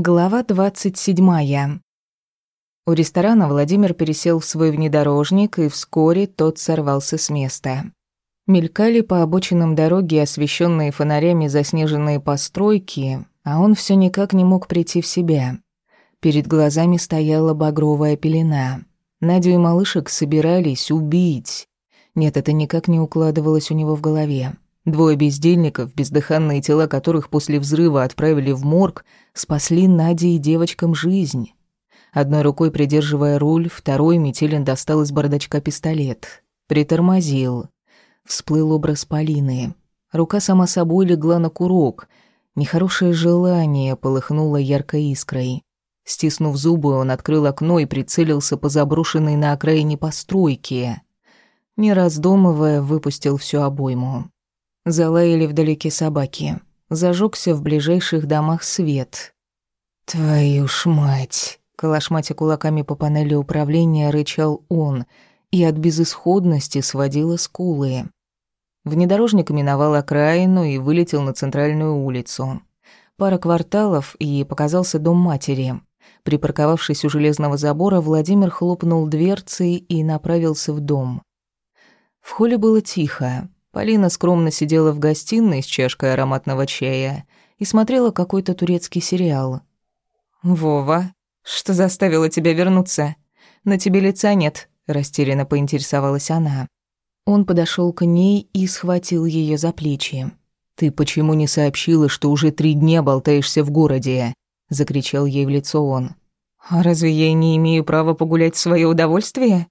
Глава 27. У ресторана Владимир пересел в свой внедорожник, и вскоре тот сорвался с места. Мелькали по обочинам дороги освещенные фонарями заснеженные постройки, а он все никак не мог прийти в себя. Перед глазами стояла багровая пелена. Надю и малышек собирались убить. Нет, это никак не укладывалось у него в голове. Двое бездельников, бездыханные тела которых после взрыва отправили в морг, спасли Наде и девочкам жизнь. Одной рукой придерживая руль, второй Метелин достал из бардачка пистолет. Притормозил. Всплыл образ Полины. Рука сама собой легла на курок. Нехорошее желание полыхнуло яркой искрой. Стиснув зубы, он открыл окно и прицелился по заброшенной на окраине постройке. Не раздумывая, выпустил всю обойму. Залаяли вдалеке собаки. Зажегся в ближайших домах свет. «Твою ж мать!» Калашматя кулаками по панели управления рычал он, и от безысходности сводила скулы. Внедорожник миновал окраину и вылетел на центральную улицу. Пара кварталов, и показался дом матери. Припарковавшись у железного забора, Владимир хлопнул дверцей и направился в дом. В холле было тихо. Полина скромно сидела в гостиной с чашкой ароматного чая и смотрела какой-то турецкий сериал. «Вова, что заставило тебя вернуться? На тебе лица нет», — растерянно поинтересовалась она. Он подошел к ней и схватил ее за плечи. «Ты почему не сообщила, что уже три дня болтаешься в городе?» — закричал ей в лицо он. «А разве я не имею права погулять в свое удовольствие?»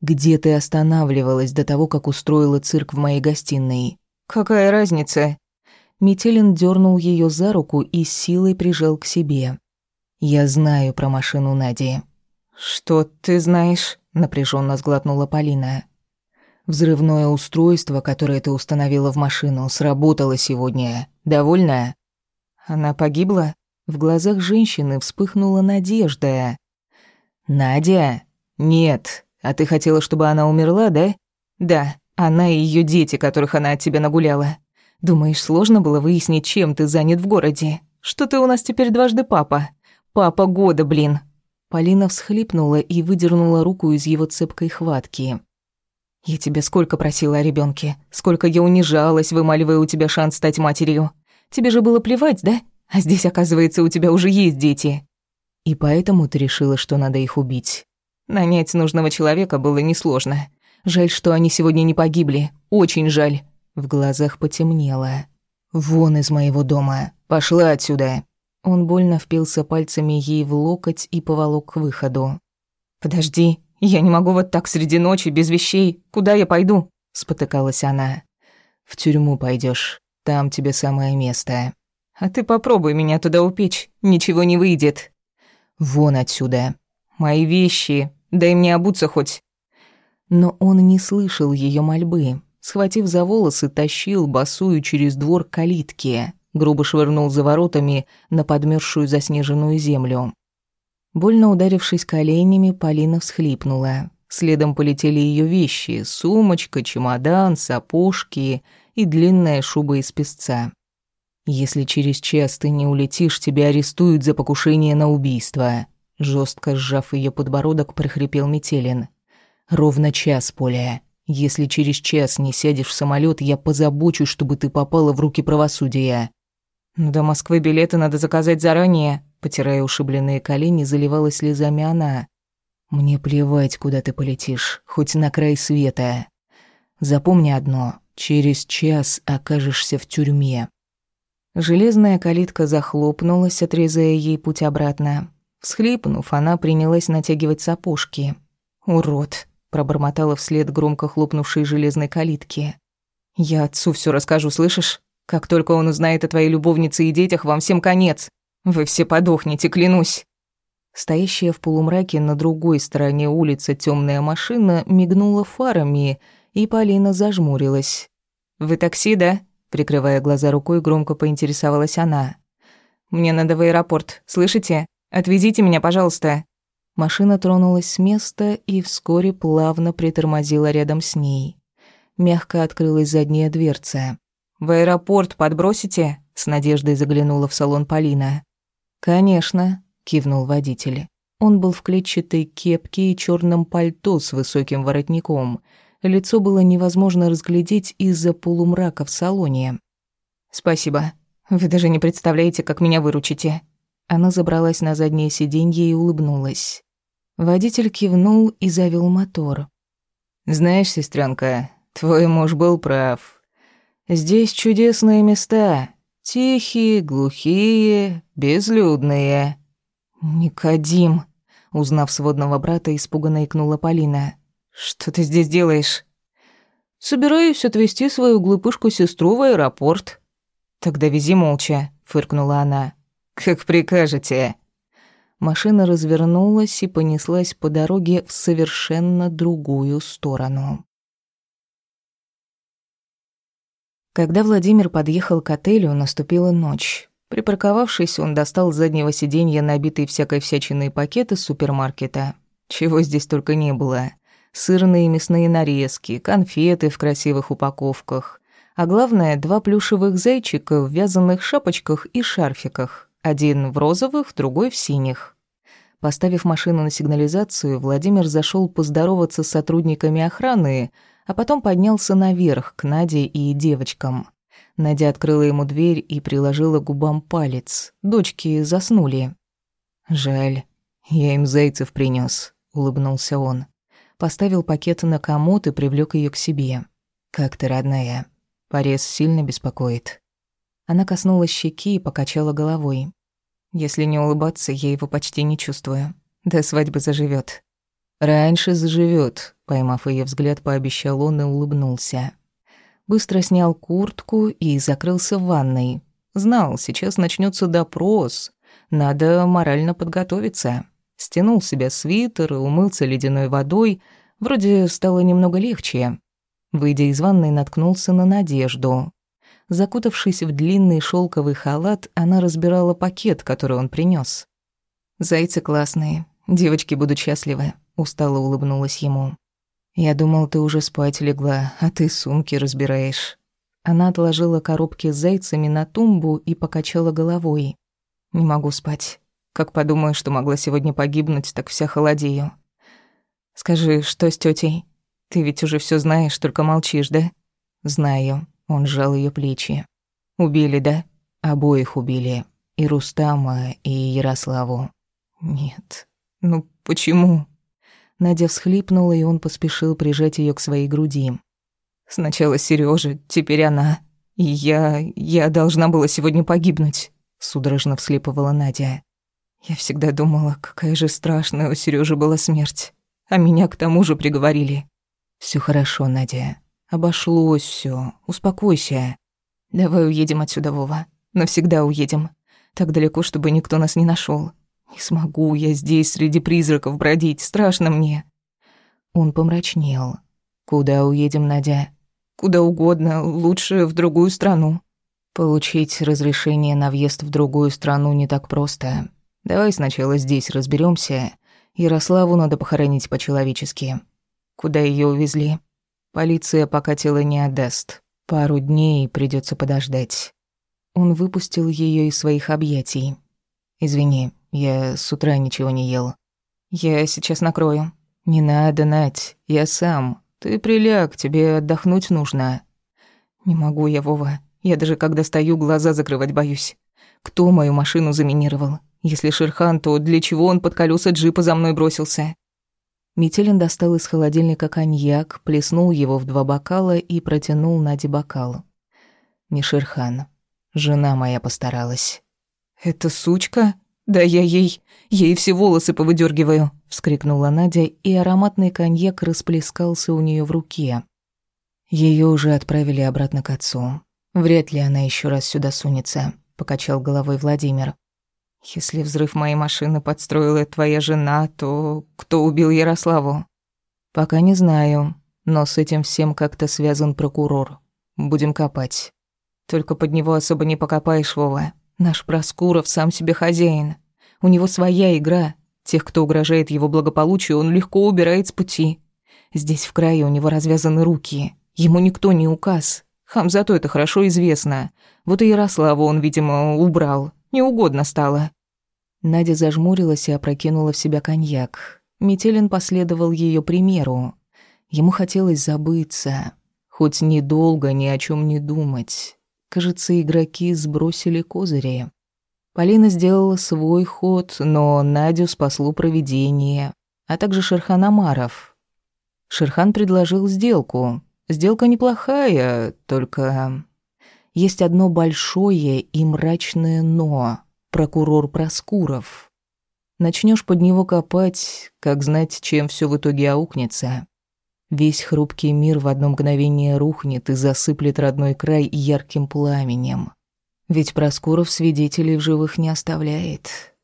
Где ты останавливалась до того, как устроила цирк в моей гостиной? Какая разница? Метелин дернул ее за руку и силой прижал к себе. Я знаю про машину Нади. Что ты знаешь? напряженно сглотнула Полина. Взрывное устройство, которое ты установила в машину, сработало сегодня. Довольна? Она погибла? В глазах женщины вспыхнула надежда. Надя? Нет, а ты хотела, чтобы она умерла, да? Да, она и ее дети, которых она от тебя нагуляла. Думаешь, сложно было выяснить, чем ты занят в городе? Что ты у нас теперь дважды папа? Папа года, блин. Полина всхлипнула и выдернула руку из его цепкой хватки. Я тебя сколько просила о ребенке, сколько я унижалась, вымаливая у тебя шанс стать матерью. Тебе же было плевать, да? А здесь, оказывается, у тебя уже есть дети. И поэтому ты решила, что надо их убить. Нанять нужного человека было несложно. Жаль, что они сегодня не погибли. Очень жаль. В глазах потемнело. «Вон из моего дома. Пошла отсюда». Он больно впился пальцами ей в локоть и поволок к выходу. «Подожди, я не могу вот так среди ночи, без вещей. Куда я пойду?» – спотыкалась она. «В тюрьму пойдешь. Там тебе самое место». «А ты попробуй меня туда упечь. Ничего не выйдет». «Вон отсюда». «Мои вещи. Дай мне обуться хоть». Но он не слышал ее мольбы. Схватив за волосы, тащил босую через двор калитки, грубо швырнул за воротами на подмерзшую заснеженную землю. Больно ударившись коленями, Полина всхлипнула. Следом полетели ее вещи — сумочка, чемодан, сапожки и длинная шуба из песца. «Если через час ты не улетишь, тебя арестуют за покушение на убийство», Жестко сжав ее подбородок, прохрипел Метелин. «Ровно час, Поля. Если через час не сядешь в самолет, я позабочусь, чтобы ты попала в руки правосудия». «До Москвы билеты надо заказать заранее», — потирая ушибленные колени, заливалась слезами она. «Мне плевать, куда ты полетишь, хоть на край света. Запомни одно, через час окажешься в тюрьме». Железная калитка захлопнулась, отрезая ей путь обратно. Всхлипнув, она принялась натягивать сапожки. «Урод!» – пробормотала вслед громко хлопнувшей железной калитки. «Я отцу все расскажу, слышишь? Как только он узнает о твоей любовнице и детях, вам всем конец. Вы все подохнете, клянусь!» Стоящая в полумраке на другой стороне улицы темная машина мигнула фарами, и Полина зажмурилась. «Вы такси, да?» Прикрывая глаза рукой, громко поинтересовалась она. «Мне надо в аэропорт, слышите? Отвезите меня, пожалуйста». Машина тронулась с места и вскоре плавно притормозила рядом с ней. Мягко открылась задняя дверца. «В аэропорт подбросите?» — с надеждой заглянула в салон Полина. «Конечно», — кивнул водитель. Он был в клетчатой кепке и черном пальто с высоким воротником. Лицо было невозможно разглядеть из-за полумрака в салоне. «Спасибо. Вы даже не представляете, как меня выручите». Она забралась на заднее сиденье и улыбнулась. Водитель кивнул и завел мотор. «Знаешь, сестренка, твой муж был прав. Здесь чудесные места. Тихие, глухие, безлюдные». «Никодим», — узнав сводного брата, испуганно икнула Полина. «Что ты здесь делаешь?» «Собираюсь отвезти свою глупышку-сестру в аэропорт». «Тогда вези молча», — фыркнула она. «Как прикажете». Машина развернулась и понеслась по дороге в совершенно другую сторону. Когда Владимир подъехал к отелю, наступила ночь. Припарковавшись, он достал с заднего сиденья набитый всякой всячиной пакет из супермаркета. Чего здесь только не было. Сырные и мясные нарезки, конфеты в красивых упаковках. А главное, два плюшевых зайчика в вязаных шапочках и шарфиках. Один в розовых, другой в синих. Поставив машину на сигнализацию, Владимир зашел поздороваться с сотрудниками охраны, а потом поднялся наверх к Наде и девочкам. Надя открыла ему дверь и приложила губам палец. Дочки заснули. «Жаль, я им зайцев принес, улыбнулся он. Поставил пакет на комод и привлек ее к себе. «Как ты, родная? Порез сильно беспокоит?» Она коснулась щеки и покачала головой. «Если не улыбаться, я его почти не чувствую. До свадьбы заживет. «Раньше заживет, поймав ее взгляд, пообещал он и улыбнулся. Быстро снял куртку и закрылся в ванной. Знал, сейчас начнется допрос. Надо морально подготовиться. Стянул себя свитер, умылся ледяной водой. Вроде стало немного легче. Выйдя из ванной, наткнулся на Надежду. Закутавшись в длинный шелковый халат, она разбирала пакет, который он принес. «Зайцы классные. Девочки будут счастливы», — устало улыбнулась ему. «Я думал, ты уже спать легла, а ты сумки разбираешь». Она отложила коробки с зайцами на тумбу и покачала головой. «Не могу спать. Как подумаю, что могла сегодня погибнуть, так вся холодею. Скажи, что с тетей? Ты ведь уже все знаешь, только молчишь, да?» «Знаю». Он сжал ее плечи. «Убили, да?» «Обоих убили. И Рустама, и Ярославу». «Нет. Ну почему?» Надя всхлипнула, и он поспешил прижать ее к своей груди. «Сначала Сережа, теперь она. И я... я должна была сегодня погибнуть», — судорожно вслипывала Надя. «Я всегда думала, какая же страшная у Сережи была смерть. А меня к тому же приговорили». Все хорошо, Надя. Обошлось все. Успокойся. Давай уедем отсюда, Вова. Навсегда уедем. Так далеко, чтобы никто нас не нашел. Не смогу я здесь среди призраков бродить, страшно мне. Он помрачнел. Куда уедем, Надя? Куда угодно, лучше в другую страну. Получить разрешение на въезд в другую страну не так просто. Давай сначала здесь разберемся. Ярославу надо похоронить по-человечески. Куда ее увезли? Полиция пока тело не отдаст. Пару дней придется подождать. Он выпустил ее из своих объятий. Извини, я с утра ничего не ел. Я сейчас накрою. Не надо, Нать, я сам. Ты приляг, тебе отдохнуть нужно. Не могу я, Вова. Я даже когда стою, глаза закрывать боюсь. Кто мою машину заминировал? Если Шерхан, то для чего он под колеса джипа за мной бросился? Метелин достал из холодильника коньяк, плеснул его в два бокала и протянул Наде бокал. Не Шерхан. Жена моя постаралась. «Это сучка?» «Да я ей... ей все волосы повыдергиваю, вскрикнула Надя, и ароматный коньяк расплескался у нее в руке. Ее уже отправили обратно к отцу. Вряд ли она еще раз сюда сунется, покачал головой Владимир. Если взрыв моей машины подстроила твоя жена, то кто убил Ярославу? Пока не знаю, но с этим всем как-то связан прокурор. Будем копать. Только под него особо не покопаешь, Вова. Наш Проскуров сам себе хозяин. У него своя игра. Тех, кто угрожает его благополучию, он легко убирает с пути. Здесь в крае у него развязаны руки. Ему никто не указ. Хамзату это хорошо известно. Вот и Ярославу он, видимо, убрал. Неугодно стало. Надя зажмурилась и опрокинула в себя коньяк. Метелин последовал ее примеру. Ему хотелось забыться, хоть недолго ни о чем не думать. Кажется, игроки сбросили козыри. Полина сделала свой ход, но Надю спасло провидение, а также Шерхан Амаров. Шерхан предложил сделку. Сделка неплохая, только... Есть одно большое и мрачное «но» — прокурор Проскуров. Начнешь под него копать, как знать, чем все в итоге аукнется. Весь хрупкий мир в одно мгновение рухнет и засыплет родной край ярким пламенем. Ведь Проскуров свидетелей в живых не оставляет.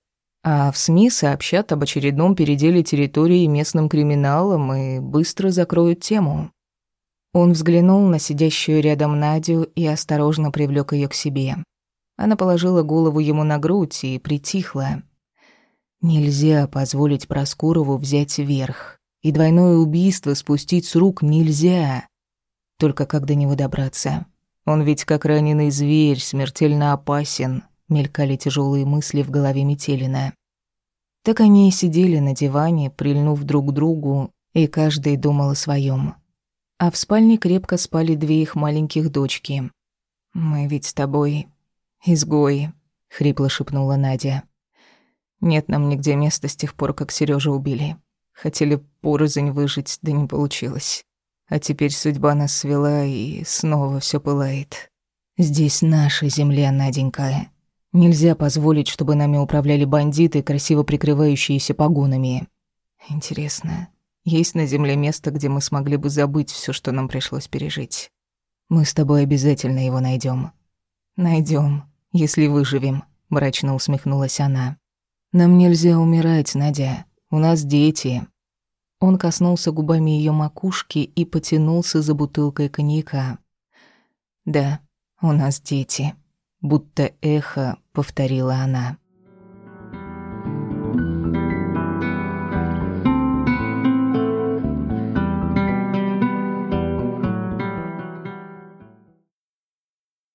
А в СМИ сообщат об очередном переделе территории местным криминалом и быстро закроют тему. Он взглянул на сидящую рядом Надю и осторожно привлёк её к себе. Она положила голову ему на грудь и притихла. Нельзя позволить Проскурову взять верх. И двойное убийство спустить с рук нельзя. Только как до него добраться? Он ведь как раненый зверь, смертельно опасен. Мелькали тяжелые мысли в голове Метелина. Так они и сидели на диване, прильнув друг к другу, и каждый думал о своем. А в спальне крепко спали две их маленьких дочки. «Мы ведь с тобой изгои», — хрипло шепнула Надя. «Нет нам нигде места с тех пор, как Сережу убили. Хотели порознь выжить, да не получилось. А теперь судьба нас свела, и снова все пылает. Здесь наша земля, Наденька. Нельзя позволить, чтобы нами управляли бандиты, красиво прикрывающиеся погонами. Интересно, есть на земле место, где мы смогли бы забыть все, что нам пришлось пережить? Мы с тобой обязательно его найдем. Найдем, если выживем, мрачно усмехнулась она. Нам нельзя умирать, Надя. У нас дети». Он коснулся губами ее макушки и потянулся за бутылкой коньяка. «Да, у нас дети», — будто эхо повторила она.